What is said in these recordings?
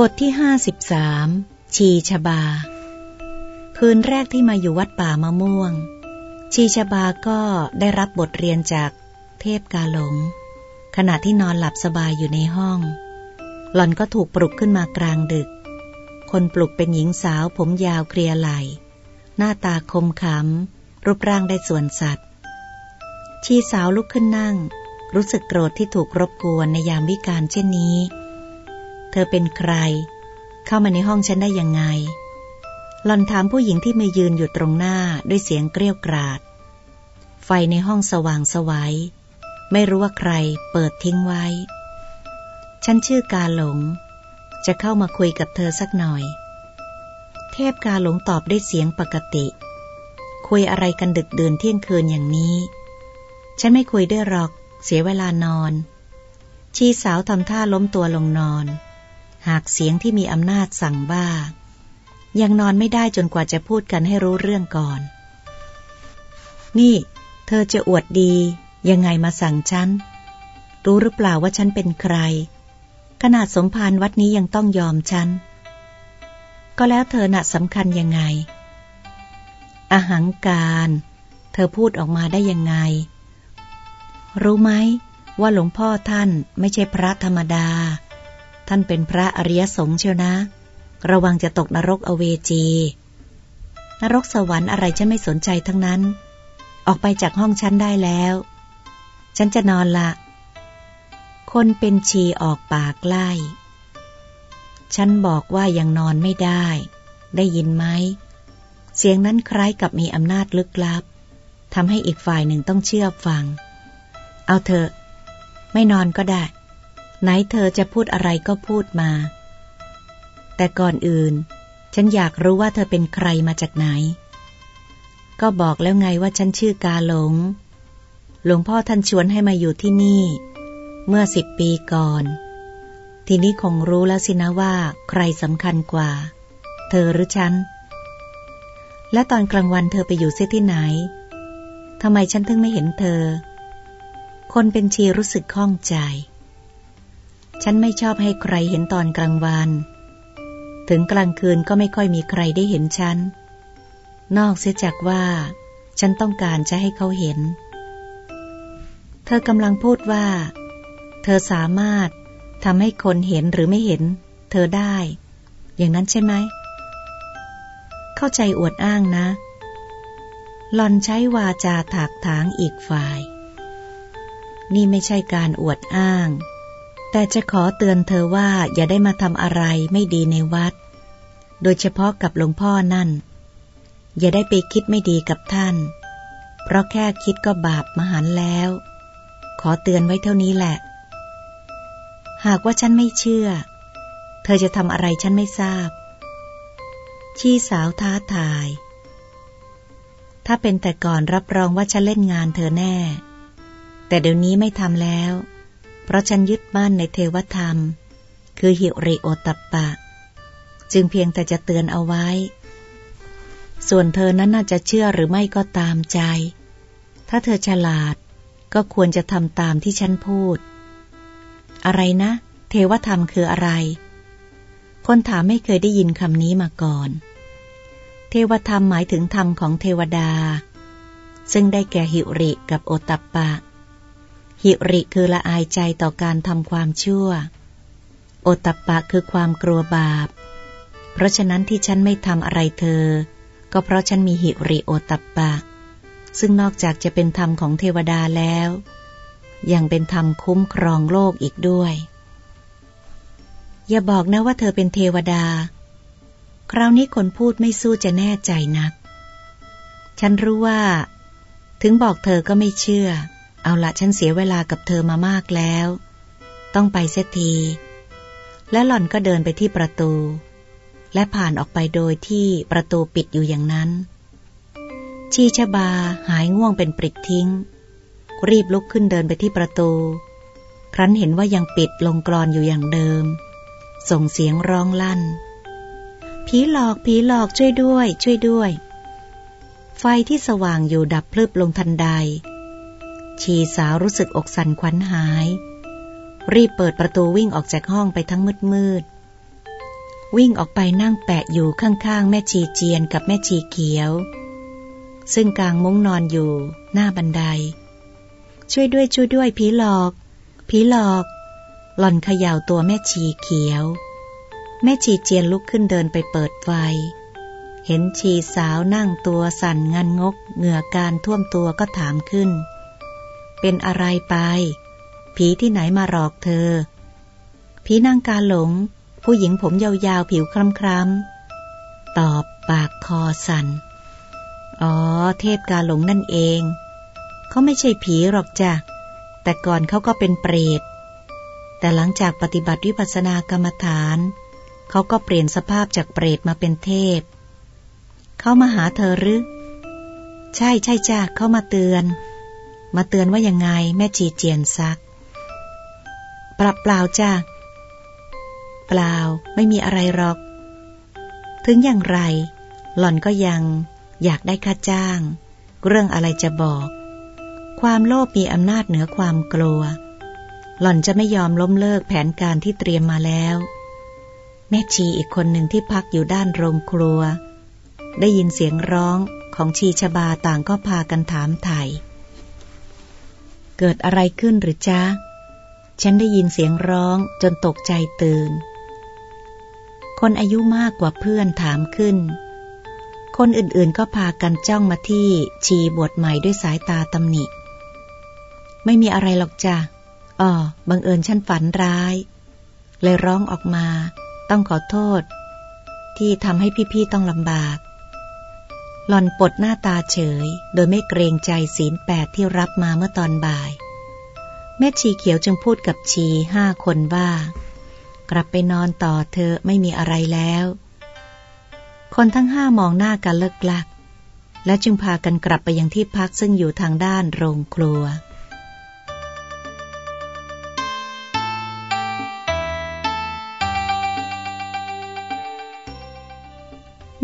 บทที่ห้าสิบสามชีชบา คืนแรกที่มาอยู่วัดป่ามะม่วง ชีชบาก็ได้รับบทเรียนจากเทพกาหลง ขณะที่นอนหลับสบายอยู่ในห้อง หล่อนก็ถูกปลุกขึ้นมากลางดึก คนปลุกเป็นหญิงสาวผมยาวเคลียไหล หน้าตาคมขำรูปร่างได้ส่วนสัตว์ ชีสาวลุกขึ้นนั่ง รู้สึกโกรธที่ถูกรบกวนในยามวิการเช่นนี้ เธอเป็นใคร เข้ามาในห้องฉันได้ยังไง หลอนถามผู้หญิงที่มายืนอยู่ตรงหน้าด้วยเสียงเกรี้ยวกราด ไฟในห้องสว่างสวยัย ไม่รู้ว่าใครเปิดทิ้งไว้ ฉันชื่อกาหลง จะเข้ามาคุยกับเธอสักหน่อย เทพกาหลงตอบได้เสียงปกติ คุยอะไรกันดึกเดือนเที่ยงคืนอย่างนี้ ฉันไม่คุยด้วยหรอก เสียเวลานอน ชีสาวทำท่าล้มตัวลงนอน หากเสียงที่มีอำนาจสั่งบ้า ยังนอนไม่ได้จนกว่าจะพูดกันให้รู้เรื่องก่อน นี่ เธอจะอวดดี ยังไงมาสั่งฉัน รู้หรือเปล่าว่าฉันเป็นใคร ขนาดสมภารวัดนี้ยังต้องยอมฉัน ก็แล้วเธอหนะสำคัญยังไง อหังการ เธอพูดออกมาได้ยังไง รู้ไหมว่าหลวงพ่อท่านไม่ใช่พระธรรมดา ท่านเป็นพระอริยสงฆ์เชียวนะ ระวังจะตกนรกอเวจี นรกสวรรค์อะไรฉันไม่สนใจทั้งนั้น ออกไปจากห้องฉันได้แล้ว ฉันจะนอนละ คนเป็นชีออกปากไล่ ฉันบอกว่ายังนอนไม่ได้ ได้ยินไหม เสียงนั้นคล้ายกับมีอำนาจลึกลับทำให้อีกฝ่ายหนึ่งต้องเชื่อฟัง เอาเถอะ ไม่นอนก็ได้ ไหนเธอจะพูดอะไรก็พูดมา แต่ก่อนอื่น ฉันอยากรู้ว่าเธอเป็นใครมาจากไหน ก็บอกแล้วไงว่าฉันชื่อกาหลง หลวงพ่อท่านชวนให้มาอยู่ที่นี่ เมื่อสิบปีก่อน ทีนี้คงรู้แล้วสินะว่า ใครสำคัญกว่า เธอหรือฉัน และตอนกลางวันเธอไปอยู่เสียที่ไหนทำไมฉันถึงไม่เห็นเธอ คนเป็นชีรู้สึกข้องใจ ฉันไม่ชอบให้ใครเห็นตอนกลางวัน ถึงกลางคืนก็ไม่ค่อยมีใครได้เห็นฉัน นอกเสียจากว่า ฉันต้องการจะให้เขาเห็น เธอกำลังพูดว่า เธอสามารถทำให้คนเห็นหรือไม่เห็น เธอได้ อย่างนั้นใช่ไหม เข้าใจอวดอ้างนะหลอนใช้วาจาถากถางอีกฝ่าย นี่ไม่ใช่การอวดอ้าง แต่จะขอเตือนเธอว่าอย่าได้มาทำอะไรไม่ดีในวัด โดยเฉพาะกับหลวงพ่อนั่น อย่าได้ไปคิดไม่ดีกับท่าน เพราะแค่คิดก็บาปมหันแล้ว ขอเตือนไว้เท่านี้แหละ หากว่าฉันไม่เชื่อ เธอจะทำอะไรฉันไม่ทราบ ชี้สาวท้าทาย ถ้าเป็นแต่ก่อนรับรองว่าฉันเล่นงานเธอแน่ แต่เดี๋ยวนี้ไม่ทำแล้ว เพราะฉันยึดมั่นในเทวธรรม คือหิริโอตัปปะ จึงเพียงแต่จะเตือนเอาไว้ ส่วนเธอนั้นน่าจะเชื่อหรือไม่ก็ตามใจ ถ้าเธอฉลาดก็ควรจะทำตามที่ฉันพูด อะไรนะ เทวธรรมคืออะไร คนถามไม่เคยได้ยินคำนี้มาก่อน เทวธรรมหมายถึงธรรมของเทวดา ซึ่งได้แก่หิริกับโอตัปปะ หิริคือละอายใจต่อการทำความชั่ว โอตัปปะคือความกลัวบาป เพราะฉะนั้นที่ฉันไม่ทำอะไรเธอ ก็เพราะฉันมีหิริโอตัปปะ ซึ่งนอกจากจะเป็นธรรมของเทวดาแล้ว ยังเป็นธรรมคุ้มครองโลกอีกด้วย อย่าบอกนะว่าเธอเป็นเทวดา คราวนี้คนพูดไม่สู้จะแน่ใจนัก ฉันรู้ว่า ถึงบอกเธอก็ไม่เชื่อเเอาละฉันเสียเวลากับเธอมามากแล้ว ต้องไปเสียที และหล่อนก็เดินไปที่ประตู และผ่านออกไปโดยที่ประตูปิดอยู่อย่างนั้น ชีชบาหายง่วงเป็นปริกทิ้ง รีบลุกขึ้นเดินไปที่ประตู ครั้นเห็นว่ายังปิดลงกรอนอยู่อย่างเดิม ส่งเสียงร้องลั่น ผีหลอกผีหลอกช่วยด้วย ช่วยด้วยไฟที่สว่างอยู่ดับพลึบลงทันใด ชีสาวรู้สึกอกสั่นขวัญหาย รีบเปิดประตูวิ่งออกจากห้องไปทั้งมืดมืดวิ่งออกไปนั่งแปะอยู่ข้างๆ แม่ชีเจียนกับแม่ชีเขียว ซึ่งกลางมุ้งนอนอยู่หน้าบันได ช่วยด้วยช่วยด้วยผีหลอก ผีหลอก หล่อนเขย่าตัวแม่ชีเขียว แม่ชีเจียนลุกขึ้นเดินไปเปิดไฟ เห็นชีสาวนั่งตัวสั่นงันงก เหงื่อการท่วมตัวก็ถามขึ้น เป็นอะไรไป ผีที่ไหนมาหลอกเธอ ผีนางกาหลง ผู้หญิงผมยาวๆ ผิวคล้ำๆ ตอบปากคอสัน่น อ๋อ เทพกาหลงนั่นเอง เขาไม่ใช่ผีหรอกจ้ะ แต่ก่อนเขาก็เป็นเปรต แต่หลังจากปฏิบัติวิปัสสนากรรมฐาน เขาก็เปลี่ยนสภาพจากเปรตมาเป็นเทพ เขามาหาเธอหรือ ใช่ใช่จ้ะเขามาเตือน มาเตือนว่ายังไง แม่จีเจียนซักปรับเปล่าจ้ะเปล่าไม่มีอะไรหรอก ถึงอย่างไร หล่อนก็ยังอยากได้ค่าจ้าง เรื่องอะไรจะบอก ความโลภมีอำนาจเหนือความกลัว หล่อนจะไม่ยอมล้มเลิกแผนการที่เตรียมมาแล้ว แม่ชีอีกคนหนึ่งที่พักอยู่ด้านโรงครัว ได้ยินเสียงร้องของชีชบาต่างก็พากันถามไถ่ เกิดอะไรขึ้นหรือจ๊ะ ฉันได้ยินเสียงร้องจนตกใจตื่น คนอายุมากกว่าเพื่อนถามขึ้น คนอื่นๆก็พากันจ้องมาที่ชีบวชใหม่ด้วยสายตาตำหนิ ไม่มีอะไรหรอกจ้ะอ๋อบังเอิญฉันฝันร้าย เลยร้องออกมา ต้องขอโทษ ที่ทำให้พี่ๆต้องลำบาก หล่อนปดหน้าตาเฉย โดยไม่เกรงใจศีลแปดที่รับมาเมื่อตอนบ่าย แม่ชีเขียวจึงพูดกับชีห้าคนว่า กลับไปนอนต่อเธอไม่มีอะไรแล้ว คนทั้งห้ามองหน้ากันเลิกลัก และจึงพากันกลับไปยังที่พักซึ่งอยู่ทางด้านโรงครัว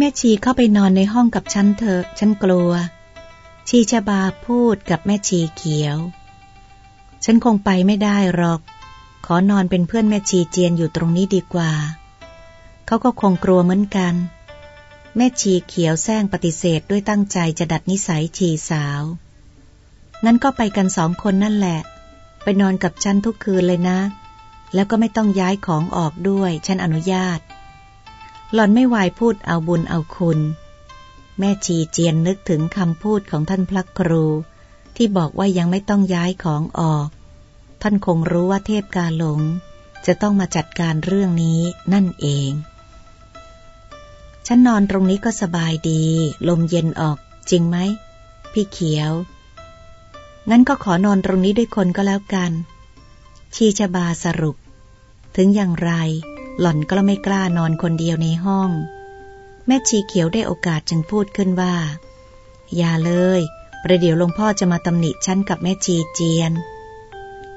ม่ชีเข้าไปนอนในห้องกับฉันเถอะ ฉันกลัว ชีชบาพูดกับแม่ชีเขียว ฉันคงไปไม่ได้หรอก ขอนอนเป็นเพื่อนแม่ชีเจียนอยู่ตรงนี้ดีกว่า เขาก็คงกลัวเหมือนกัน แม่ชีเขียวแซงปฏิเสธด้วยตั้งใจจะดัดนิสัยชีสาว งั้นก็ไปกันสองคนนั่นแหละ ไปนอนกับฉันทุกคืนเลยนะ แล้วก็ไม่ต้องย้ายของออกด้วย ฉันอนุญาต หล่อนไม่วายพูดเอาบุญเอาคุณ แม่ชีเจียนนึกถึงคำพูดของท่านพระครู ที่บอกว่ายังไม่ต้องย้ายของออก ท่านคงรู้ว่าเทพกาหลง จะต้องมาจัดการเรื่องนี้นั่นเอง ฉันนอนตรงนี้ก็สบายดี ลมเย็นออกจริงไหม พี่เขียว งั้นก็ขอนอนตรงนี้ด้วยคนก็แล้วกัน ชีชบาสรุป ถึงอย่างไร หล่อนก็ไม่กล้านอนคนเดียวในห้อง แม่ชีเขียวได้โอกาสจึงพูดขึ้นว่า อย่าเลย ประเดี๋ยวหลวงพ่อจะมาตำหนิฉันกับแม่ชีเจียน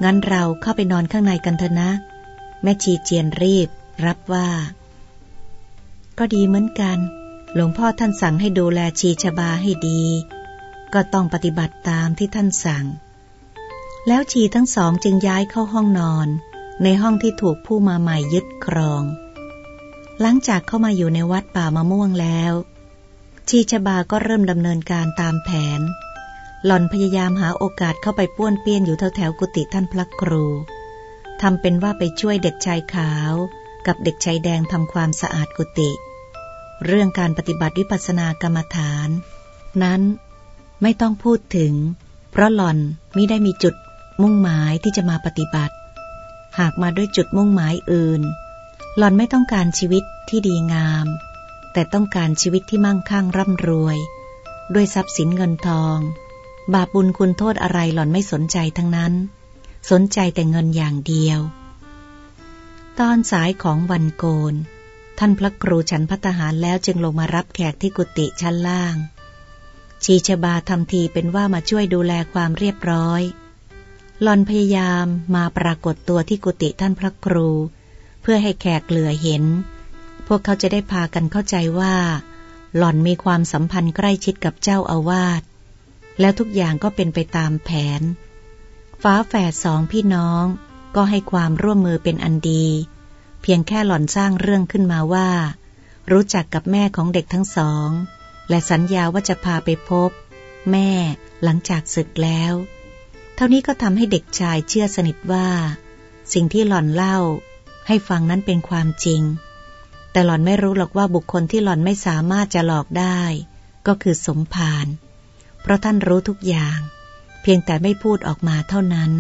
งั้นเราเข้าไปนอนข้างในกันเถอะนะ แม่ชีเจียนรีบ รับว่า ก็ดีเหมือนกัน หลวงพ่อท่านสั่งให้ดูแลชีชบาให้ดี ก็ต้องปฏิบัติตามที่ท่านสั่ง แล้วชีทั้งสองจึงย้ายเข้าห้องนอน ในห้องที่ถูกผู้มาใหม่ยึดครอง หลังจากเข้ามาอยู่ในวัดป่ามะม่วงแล้ว ชีชบาก็เริ่มดำเนินการตามแผน หล่อนพยายามหาโอกาสเข้าไปป้วนเปี้ยนอยู่แถวแถวกุฏิท่านพระครูทำเป็นว่าไปช่วยเด็กชายขาว กับเด็กชายแดงทำความสะอาดกุฏิเรื่องการปฏิบัติวิปัสสนากรรมฐาน นั้นไม่ต้องพูดถึง เพราะหล่อนมิได้มีจุดมุ่งหมายที่จะมาปฏิบัติ หากมาด้วยจุดมุ่งหมายอื่น หล่อนไม่ต้องการชีวิตที่ดีงาม แต่ต้องการชีวิตที่มั่งคั่งร่ำรวย ด้วยทรัพย์สินเงินทอง บาปบุญคุณโทษอะไรหล่อนไม่สนใจทั้งนั้น สนใจแต่เงินอย่างเดียว ตอนสายของวันโกน ท่านพระครูฉันพัตหารแล้วจึงลงมารับแขกที่กุฏิชั้นล่าง ชีชบาทำทีเป็นว่ามาช่วยดูแลความเรียบร้อย หลอนพยายามมาปรากฏตัวที่กุฏิท่านพระครู เพื่อให้แขกเหลือเห็น พวกเขาจะได้พากันเข้าใจว่า หล่อนมีความสัมพันธ์ใกล้ชิดกับเจ้าอาวาสแล้วทุกอย่างก็เป็นไปตามแผนฟ้าแฝดสองพี่น้องก็ให้ความร่วมมือเป็นอันดี เพียงแค่หล่อนสร้างเรื่องขึ้นมาว่า รู้จักกับแม่ของเด็กทั้งสอง และสัญญาว่าจะพาไปพบ แม่หลังจากศึกแล้ว เท่านี้ก็ทำให้เด็กชายเชื่อสนิทว่า สิ่งที่หล่อนเล่า ให้ฟังนั้นเป็นความจริง แต่หล่อนไม่รู้หรอกว่าบุคคลที่หล่อนไม่สามารถจะหลอกได้ ก็คือสมภารเพราะท่านรู้ทุกอย่าง เพียงแต่ไม่พูดออกมาเท่านั้น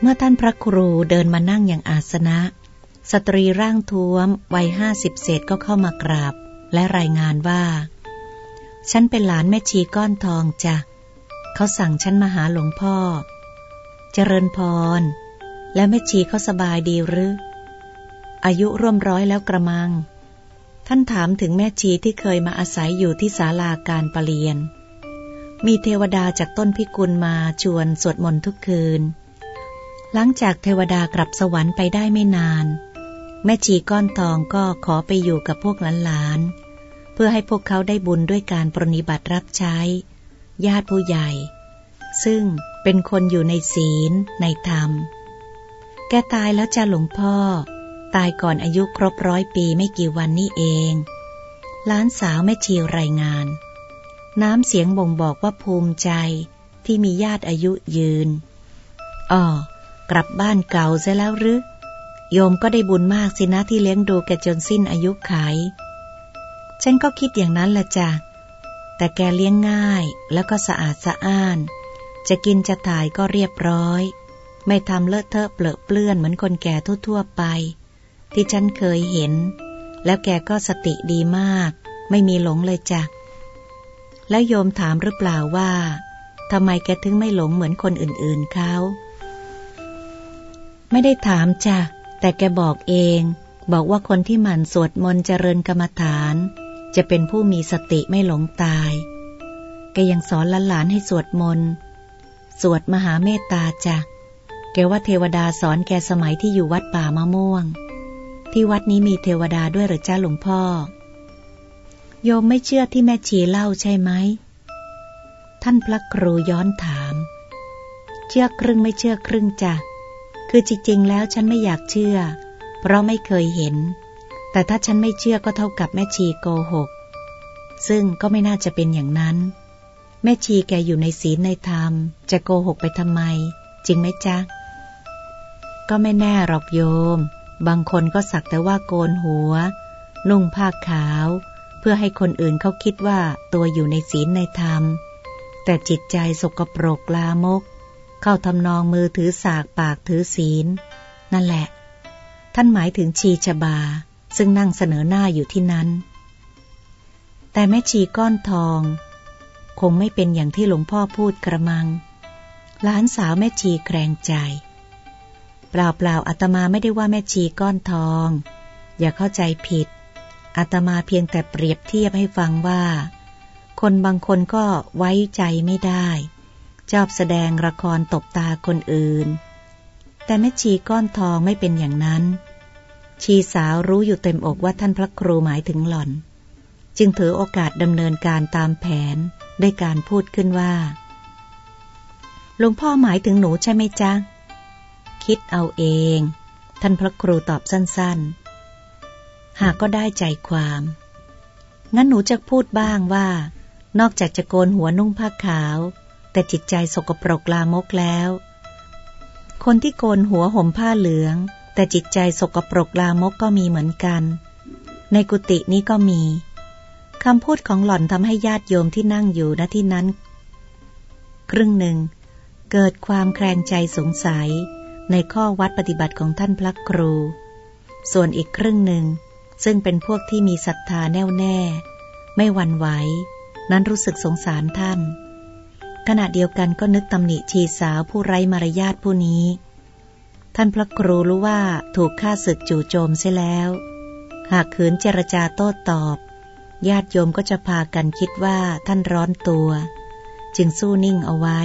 เมื่อท่านพระครูเดินมานั่งอย่างอาสนะ สตรีร่างท้วมวัยห้าสิบเศษก็เข้ามากราบ และรายงานว่า ฉันเป็นหลานแม่ชีก้อนทองจ้ะเขาสั่งฉันมาหาหลวงพ่อ เจริญพร และแม่ชีเขาสบายดีหรือ อายุร่วมร้อยแล้วกระมัง ท่านถามถึงแม่ชีที่เคยมาอาศัยอยู่ที่ศาลาการประเรียน มีเทวดาจากต้นพิกุลมาชวนสวดมนต์ทุกคืน หลังจากเทวดากลับสวรรค์ไปได้ไม่นาน แม่ชีก้อนทองก็ขอไปอยู่กับพวกหลานๆ เพื่อให้พวกเขาได้บุญด้วยการปรนิบัติรับใช้ ญาติผู้ใหญ่ ซึ่งเป็นคนอยู่ในศีลในธรรม แกตายแล้วจะหลวงพ่อ ตายก่อนอายุครบร้อยปีไม่กี่วันนี้เอง ล้านสาวแม่ชีรายงาน น้ำเสียงบ่งบอกว่าภูมิใจที่มีญาติอายุยืนอ๋อกลับบ้านเก่าซะแล้วหรือ โยมก็ได้บุญมากสินะที่เลี้ยงดูแกจนสิ้นอายุไข ฉันก็คิดอย่างนั้นละจ้ะ แต่แกเลี้ยงง่ายแล้วก็สะอาดสะอ้าน จะกินจะถ่ายก็เรียบร้อย ไม่ทำเลอะเทอะเปลอะเปลื้อนเหมือนคนแก่ทั่วๆไป ที่ฉันเคยเห็น แล้วแกก็สติดีมาก ไม่มีหลงเลยจ้ะ แล้วโยมถามหรือเปล่าว่าทำไมแกถึงไม่หลงเหมือนคนอื่นๆเขา ไม่ได้ถามจ้ะ แต่แกบอกเอง บอกว่าคนที่หมั่นสวดมนต์เจริญกรรมฐาน จะเป็นผู้มีสติไม่หลงตาย แกยังสอนหลานให้สวดมนต์ สวดมหาเมตตาจ้ะ แกว่าเทวดาสอนแกสมัยที่อยู่วัดป่ามะม่วง ที่วัดนี้มีเทวดาด้วยหรือจ้าหลวงพ่อ โยมไม่เชื่อที่แม่ชีเล่าใช่ไหม ท่านพระครูย้อนถาม เชื่อครึ่งไม่เชื่อครึ่งจ้ะ คือจริงๆ แล้วฉันไม่อยากเชื่อ เพราะไม่เคยเห็น แต่ถ้าฉันไม่เชื่อก็เท่ากับแม่ชีโกหก ซึ่งก็ไม่น่าจะเป็นอย่างนั้น แม่ชีแกอยู่ในศีลในธรรม จะโกหกไปทำไม จริงไหมจ๊ะ ก็ไม่แน่หรอกโยม บางคนก็สักแต่ว่าโกนหัว นุ่งผ้าขาว เพื่อให้คนอื่นเขาคิดว่าตัวอยู่ในศีลในธรรม แต่จิตใจสกปรกลามก เข้าทำนองมือถือสากปากถือศีล นั่นแหละ ท่านหมายถึงชีชบา ซึ่งนั่งเสนอหน้าอยู่ที่นั้น แต่แม่ชีก้อนทอง คงไม่เป็นอย่างที่หลวงพ่อพูดกระมัง หลานสาวแม่ชีแกรงใจ เปล่าเปล่าอาตมาไม่ได้ว่าแม่ชีก้อนทอง อย่าเข้าใจผิดอาตมาเพียงแต่เปรียบเทียบให้ฟังว่า คนบางคนก็ไว้ใจไม่ได้ ชอบแสดงละครตบตาคนอื่น แต่แม่ชีก้อนทองไม่เป็นอย่างนั้น ชีสาวรู้อยู่เต็มอกว่าท่านพระครูหมายถึงหล่อน จึงถือโอกาสดำเนินการตามแผนด้วยการพูดขึ้นว่าหลวงพ่อหมายถึงหนูใช่ไหมจ๊ะ คิดเอาเอง ท่านพระครูตอบสั้นๆ หากก็ได้ใจความ งั้นหนูจะพูดบ้างว่า นอกจากจะโกนหัวนุ่งผ้าขาว แต่จิตใจสกปรกลามกแล้ว คนที่โกนหัวห่มผ้าเหลือง แต่จิตใจสกปรกลามกก็มีเหมือนกัน ในกุฏินี้ก็มีคำพูดของหล่อนทำให้ญาติโยมที่นั่งอยู่ณที่นั้น ครึ่งหนึ่ง เกิดความแคลงใจสงสัยในข้อวัดปฏิบัติของท่านพระครู ส่วนอีกครึ่งหนึ่ง ซึ่งเป็นพวกที่มีศรัทธาแน่วแน่ ไม่หวั่นไหว นั้นรู้สึกสงสารท่าน ขณะเดียวกันก็นึกตำหนิชีสาวผู้ไร้มารยาทผู้นี้ ท่านพระครูรู้ว่าถูกฆ่าศึกจู่โจมเสียแล้ว หากขืนเจรจาโต้ตอบ ญาติโยมก็จะพากันคิดว่าท่านร้อนตัว จึงสู้นิ่งเอาไว้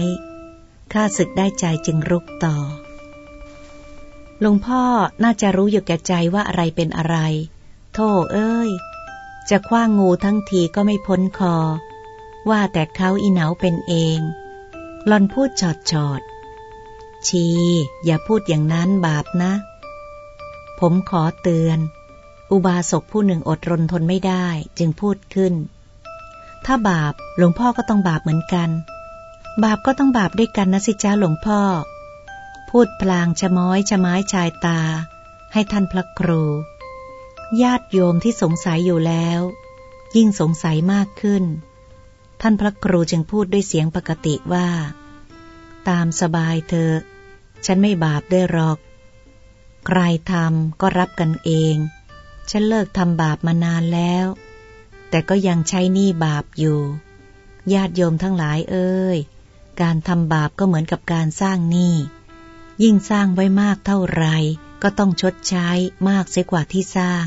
ฆ่าศึกได้ใจจึงรุกต่อหลวงพ่อน่าจะรู้อยู่แก่ใจว่าอะไรเป็นอะไร โธ่เอ้ย จะคว้างงูทั้งทีก็ไม่พ้นคอ ว่าแต่เขาอีเหนาเป็นเอง หลอนพูดจอดจอด ชี อย่าพูดอย่างนั้นบาปนะ ผมขอเตือน อุบาสกผู้หนึ่งอดรนทนไม่ได้จึงพูดขึ้น ถ้าบาปหลวงพ่อก็ต้องบาปเหมือนกัน บาปก็ต้องบาปด้วยกันนะสิจ้าหลวงพ่อ พูดพลางชะม้อยชะไม้ชายตา ให้ท่านพระครู ญาติโยมที่สงสัยอยู่แล้ว ยิ่งสงสัยมากขึ้น ท่านพระครูจึงพูดด้วยเสียงปกติว่า ตามสบายเธอ ฉันไม่บาปได้หรอก ใครทำก็รับกันเอง ฉันเลิกทำบาปมานานแล้ว แต่ก็ยังใช้หนี้บาปอยู่ ญาติโยมทั้งหลายเอ้ย การทำบาปก็เหมือนกับการสร้างหนี้ยิ่งสร้างไว้มากเท่าไรก็ต้องชดใช้มากเสียกว่าที่สร้าง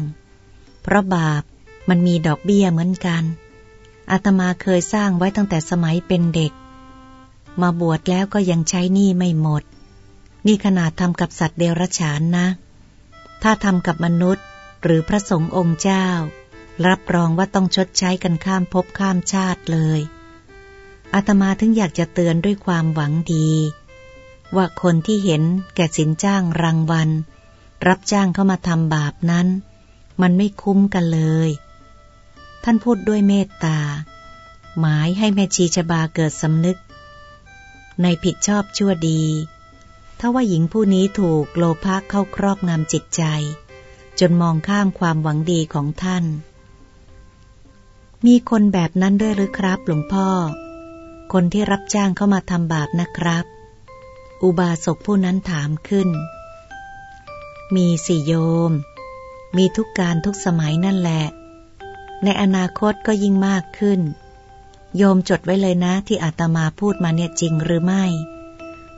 เพราะบาปมันมีดอกเบี้ยเหมือนกัน อาตมาเคยสร้างไว้ตั้งแต่สมัยเป็นเด็ก มาบวชแล้วก็ยังใช้หนี้ไม่หมด นี่ขนาดทำกับสัตว์เดรัจฉานนะ ถ้าทำกับมนุษย์หรือพระสงฆ์องค์เจ้า รับรองว่าต้องชดใช้กันข้ามภพข้ามชาติเลยอาตมาถึงอยากจะเตือนด้วยความหวังดี ว่าคนที่เห็นแก่สินจ้างรางวัล รับจ้างเข้ามาทำบาปนั้น มันไม่คุ้มกันเลย ท่านพูดด้วยเมตตา หมายให้แม่ชีชบาเกิดสำนึก ในผิดชอบชั่วดี ถ้าว่าหญิงผู้นี้ถูกโลภะเข้าครอบงำจิตใจ จนมองข้ามความหวังดีของท่าน มีคนแบบนั้นด้วยหรือครับหลวงพ่อ คนที่รับจ้างเข้ามาทำบาปนะครับ อุบาสกผู้นั้นถามขึ้น มีสิโยม มีทุกการทุกสมัยนั่นแหละ ในอนาคตก็ยิ่งมากขึ้น โยมจดไว้เลยนะที่อาตมาพูดมาเนี่ยจริงหรือไม่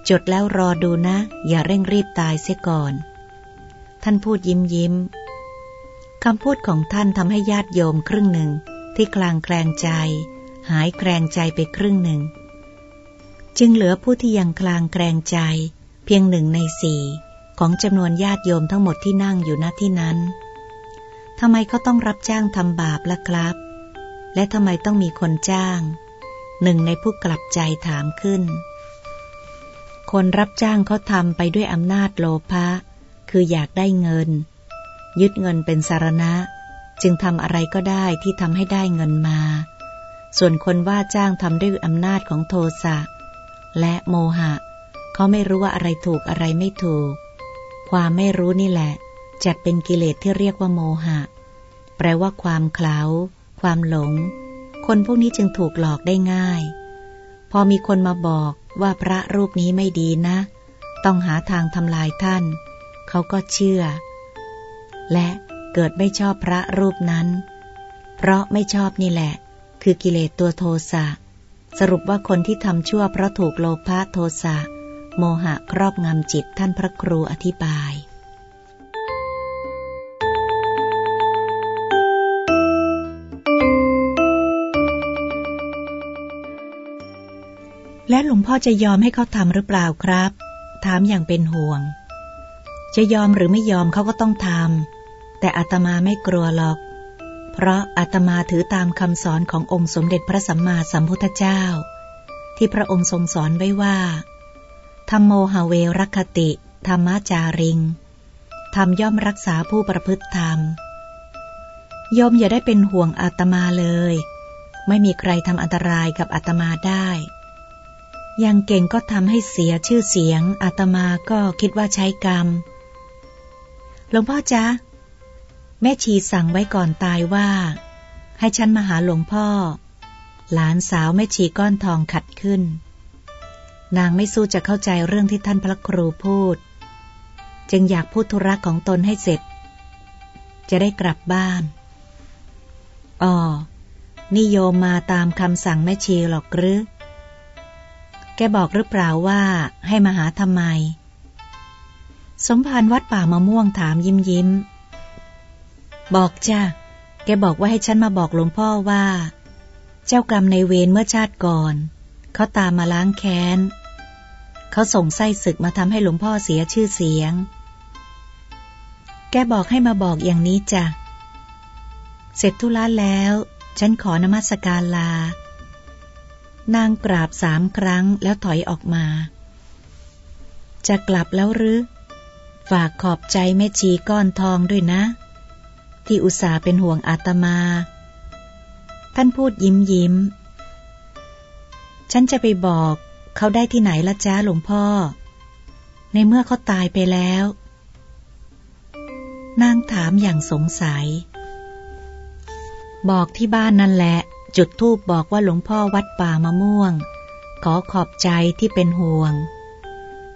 จดแล้วรอดูนะ อย่าเร่งรีบตายเสียก่อน ท่านพูดยิ้มยิ้มคำพูดของท่านทำให้ญาติโยมครึ่งหนึ่งที่คลางแคลงใจ หายแคลงใจไปครึ่งหนึ่ง จึงเหลือผู้ที่ยังคลางแคลงใจ เพียงหนึ่งในสี่ของจำนวนญาติโยมทั้งหมดที่นั่งอยู่ณที่นั้น ทำไมเขาต้องรับจ้างทำบาปล่ะครับ และทำไมต้องมีคนจ้าง หนึ่งในผู้กลับใจถามขึ้น คนรับจ้างเขาทำไปด้วยอำนาจโลภะ คืออยากได้เงิน ยึดเงินเป็นสารณะ จึงทำอะไรก็ได้ที่ทำให้ได้เงินมา ส่วนคนว่าจ้างทำด้วยอำนาจของโทสะ และโมหะ เขาไม่รู้ว่าอะไรถูกอะไรไม่ถูก ความไม่รู้นี่แหละ จัดเป็นกิเลสที่เรียกว่าโมหะ แปลว่าความเคลาความหลง คนพวกนี้จึงถูกหลอกได้ง่าย พอมีคนมาบอกว่าพระรูปนี้ไม่ดีนะ ต้องหาทางทำลายท่าน เขาก็เชื่อ และเกิดไม่ชอบพระรูปนั้น เพราะไม่ชอบนี่แหละ คือกิเลสตัวโทสะ สรุปว่าคนที่ทำชั่วเพราะถูกโลภะโทสะ โมหะครอบงำจิตท่านพระครูอธิบาย และหลวงพ่อจะยอมให้เขาทำหรือเปล่าครับ ถามอย่างเป็นห่วง จะยอมหรือไม่ยอมเขาก็ต้องทำแต่อาตมาไม่กลัวหรอก เพราะอาตมาถือตามคำสอนขององค์สมเด็จพระสัมมาสัมพุทธเจ้า ที่พระองค์ทรงสอนไว้ว่าธรรมโมหเวรคติ ธรรมจาริงธรรมย่อมรักษาผู้ประพฤติธรรมยมอย่าได้เป็นห่วงอาตมาเลย ไม่มีใครทำอันตรายกับอาตมาได้ ยังเก่งก็ทำให้เสียชื่อเสียงอาตมาก็คิดว่าใช้กรรม หลวงพ่อจ๊ะ แม่ชีสั่งไว้ก่อนตายว่า ให้ฉันมาหาหลวงพ่อ หลานสาวแม่ชีก้อนทองขัดขึ้น นางไม่สู้จะเข้าใจเรื่องที่ท่านพระครูพูด จึงอยากพูดธุระของตนให้เสร็จ จะได้กลับบ้านอ๋อนิโยมมาตามคำสั่งแม่ชีหรอกหรือ กบอกหรือเปล่าว่าให้มาหาทำไม สมภารวัดป่ามะม่วงถามยิ้มยิ้ม บอกจ้าแกบอกว่าให้ฉันมาบอกหลวงพ่อว่า เจ้ากรรมในเวรเมื่อชาติก่อน เขาตามมาล้างแค้น เขาส่งไส้ศึกมาทำให้หลวงพ่อเสียชื่อเสียง แกบอกให้มาบอกอย่างนี้จ้ะเสร็จธุระแล้ว ฉันขอนมัสการลา นางกราบสามครั้งแล้วถอยออกมา จะกลับแล้วหรือ ฝากขอบใจแม่ชีก้อนทองด้วยนะ ที่อุตส่าห์เป็นห่วงอาตมา ท่านพูดยิ้มยิ้ม ฉันจะไปบอกเขาได้ที่ไหนละจ้าหลวงพ่อ ในเมื่อเขาตายไปแล้ว นางถามอย่างสงสัย บอกที่บ้านนั่นแหละ จุดทูบบอกว่าหลวงพ่อวัดป่ามะม่วง ขอขอบใจที่เป็นห่วง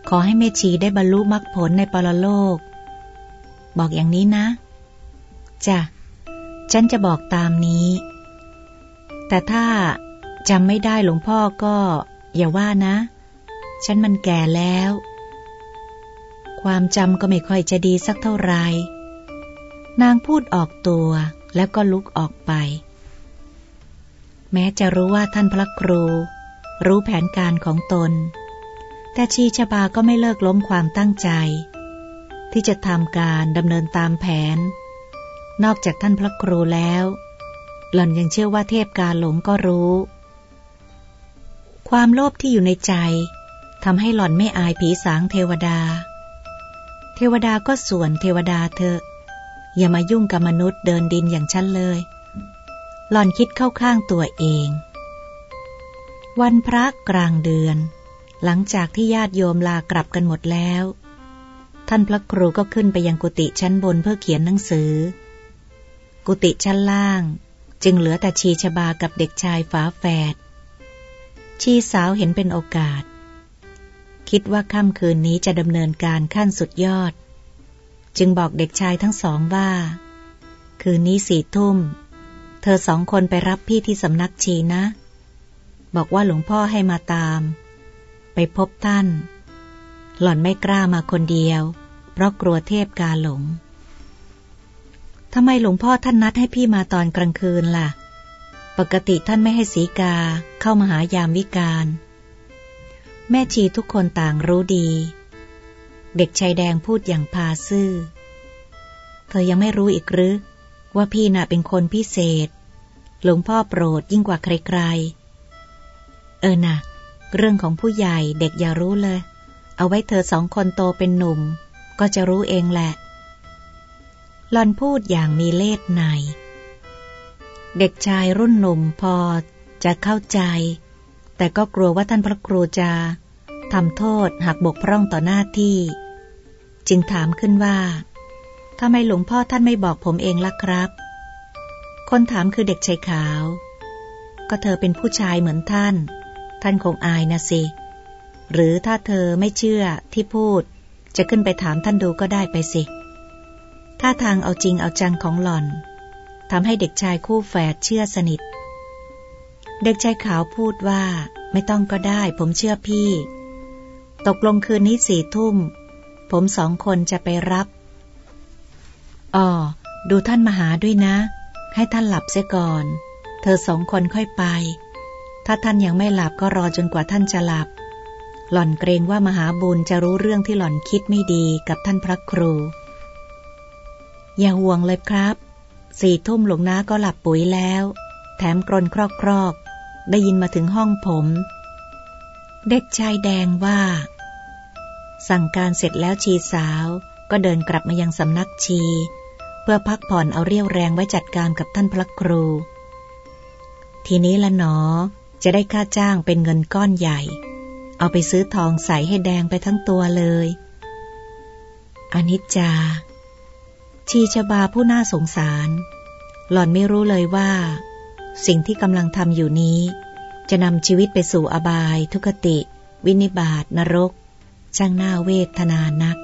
ขอให้เมชีได้บรรลุมรรคผลในปรโลก บอกอย่างนี้นะจ้ะฉันจะบอกตามนี้ แต่ถ้าจำไม่ได้หลวงพ่อก็อย่าว่านะ ฉันมันแก่แล้ว ความจำก็ไม่ค่อยจะดีสักเท่าไหร่นางพูดออกตัวแล้วก็ลุกออกไป แม้จะรู้ว่าท่านพระครู รู้แผนการของตน แต่ชีชบาก็ไม่เลิกล้มความตั้งใจ ที่จะทำการดำเนินตามแผน นอกจากท่านพระครูแล้ว หล่อนยังเชื่อว่าเทพกาหลงก็รู้ ความโลภที่อยู่ในใจทำให้หล่อนไม่อายผีสางเทวดา เทวดาก็ส่วนเทวดาเธออย่ามายุ่งกับมนุษย์เดินดินอย่างฉันเลย หล่อนคิดเข้าข้างตัวเอง วันพระกลางเดือน หลังจากที่ญาติโยมลากลับกันหมดแล้ว ท่านพระครูก็ขึ้นไปยังกุฏิชั้นบนเพื่อเขียนหนังสือ กุฏิชั้นล่าง จึงเหลือแต่ชีชบากับเด็กชายฝาแฝดชีสาวเห็นเป็นโอกาส คิดว่าค่ำคืนนี้จะดำเนินการขั้นสุดยอด จึงบอกเด็กชายทั้งสองว่า คืนนี้สี่ทุ่ม เธอสองคนไปรับพี่ที่สำนักชีนะ บอกว่าหลวงพ่อให้มาตาม ไปพบท่าน หล่อนไม่กล้ามาคนเดียว เพราะกลัวเทพกาหลงทำไมหลวงพ่อท่านนัดให้พี่มาตอนกลางคืนล่ะ ปกติท่านไม่ให้สีกาเข้ามาหายามวิการ แม่ชีทุกคนต่างรู้ดี เด็กชายแดงพูดอย่างพาซื่อ เธอยังไม่รู้อีกหรือ ว่าพี่น่ะเป็นคนพิเศษ หลวงพ่อโปรดยิ่งกว่าใครๆ เออนะ่ะ เรื่องของผู้ใหญ่เด็กอย่ารู้เลย เอาไว้เธอสองคนโตเป็นหนุ่ม ก็จะรู้เองแหละหลอนพูดอย่างมีเล่ห์ใน เด็กชายรุ่นหนุ่มพอจะเข้าใจ แต่ก็กลัวว่าท่านพระครูจะทำโทษหากบกพร่องต่อหน้าที่ จึงถามขึ้นว่า ทำไมหลวงพ่อท่านไม่บอกผมเองล่ะครับ คนถามคือเด็กชายขาว ก็เธอเป็นผู้ชายเหมือนท่าน ท่านคงอายนะสิ หรือถ้าเธอไม่เชื่อที่พูด จะขึ้นไปถามท่านดูก็ได้ไปสิถ้าทางเอาจริงเอาจังของหล่อนทำให้เด็กชายคู่แฝดเชื่อสนิท เด็กชายขาวพูดว่า ไม่ต้องก็ได้ ผมเชื่อพี่ ตกลงคืนนี้สี่ทุ่ม ผมสองคนจะไปรับ อ๋อดูท่านมาหาด้วยนะ ให้ท่านหลับเสียก่อน เธอสองคนค่อยไป ถ้าท่านยังไม่หลับก็รอจนกว่าท่านจะหลับ หล่อนเกรงว่ามหาบุญจะรู้เรื่องที่หล่อนคิดไม่ดีกับท่านพระครู อย่าห่วงเลยครับสี่ทุ่มหลวงน้าก็หลับปุ๋ยแล้ว แถมกรนครอกครอกได้ยินมาถึงห้องผม เด็กชายแดงว่า สั่งการเสร็จแล้วชีสาว ก็เดินกลับมายังสำนักชี เพื่อพักผ่อนเอาเรี่ยวแรงไว้จัดการกับท่านพระครู ทีนี้ละหนอ จะได้ค่าจ้างเป็นเงินก้อนใหญ่ เอาไปซื้อทองใสให้แดงไปทั้งตัวเลยอนิจจา ชีชบาผู้น่าสงสาร หล่อนไม่รู้เลยว่า สิ่งที่กำลังทำอยู่นี้ จะนำชีวิตไปสู่อบาย ทุกติ วินิบาตนรก ช่างน่าเวทนานัก